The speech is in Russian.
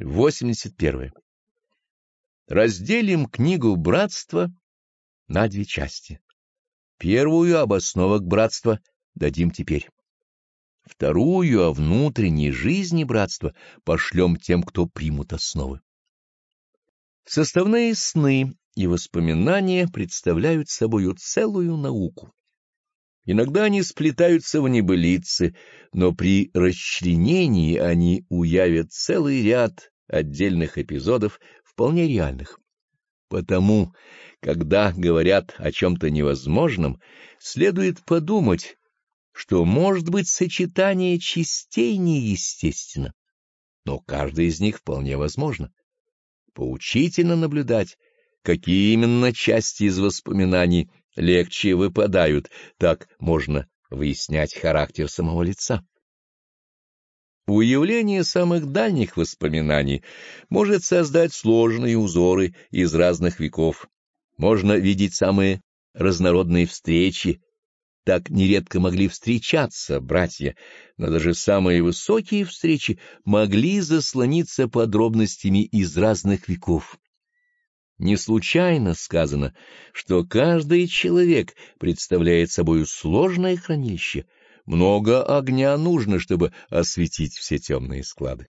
81. Разделим книгу «Братство» на две части. Первую об основах братства дадим теперь. Вторую о внутренней жизни братства пошлем тем, кто примут основы. Составные сны и воспоминания представляют собою целую науку. Иногда они сплетаются в небылицы, но при расчленении они уявят целый ряд отдельных эпизодов, вполне реальных. Потому, когда говорят о чем-то невозможном, следует подумать, что может быть сочетание частей неестественно, но каждая из них вполне возможно. Поучительно наблюдать, какие именно части из воспоминаний легче выпадают, так можно выяснять характер самого лица. Уявление самых дальних воспоминаний может создать сложные узоры из разных веков. Можно видеть самые разнородные встречи. Так нередко могли встречаться братья, но даже самые высокие встречи могли заслониться подробностями из разных веков. Не случайно сказано, что каждый человек представляет собой сложное хранилище, много огня нужно, чтобы осветить все темные склады.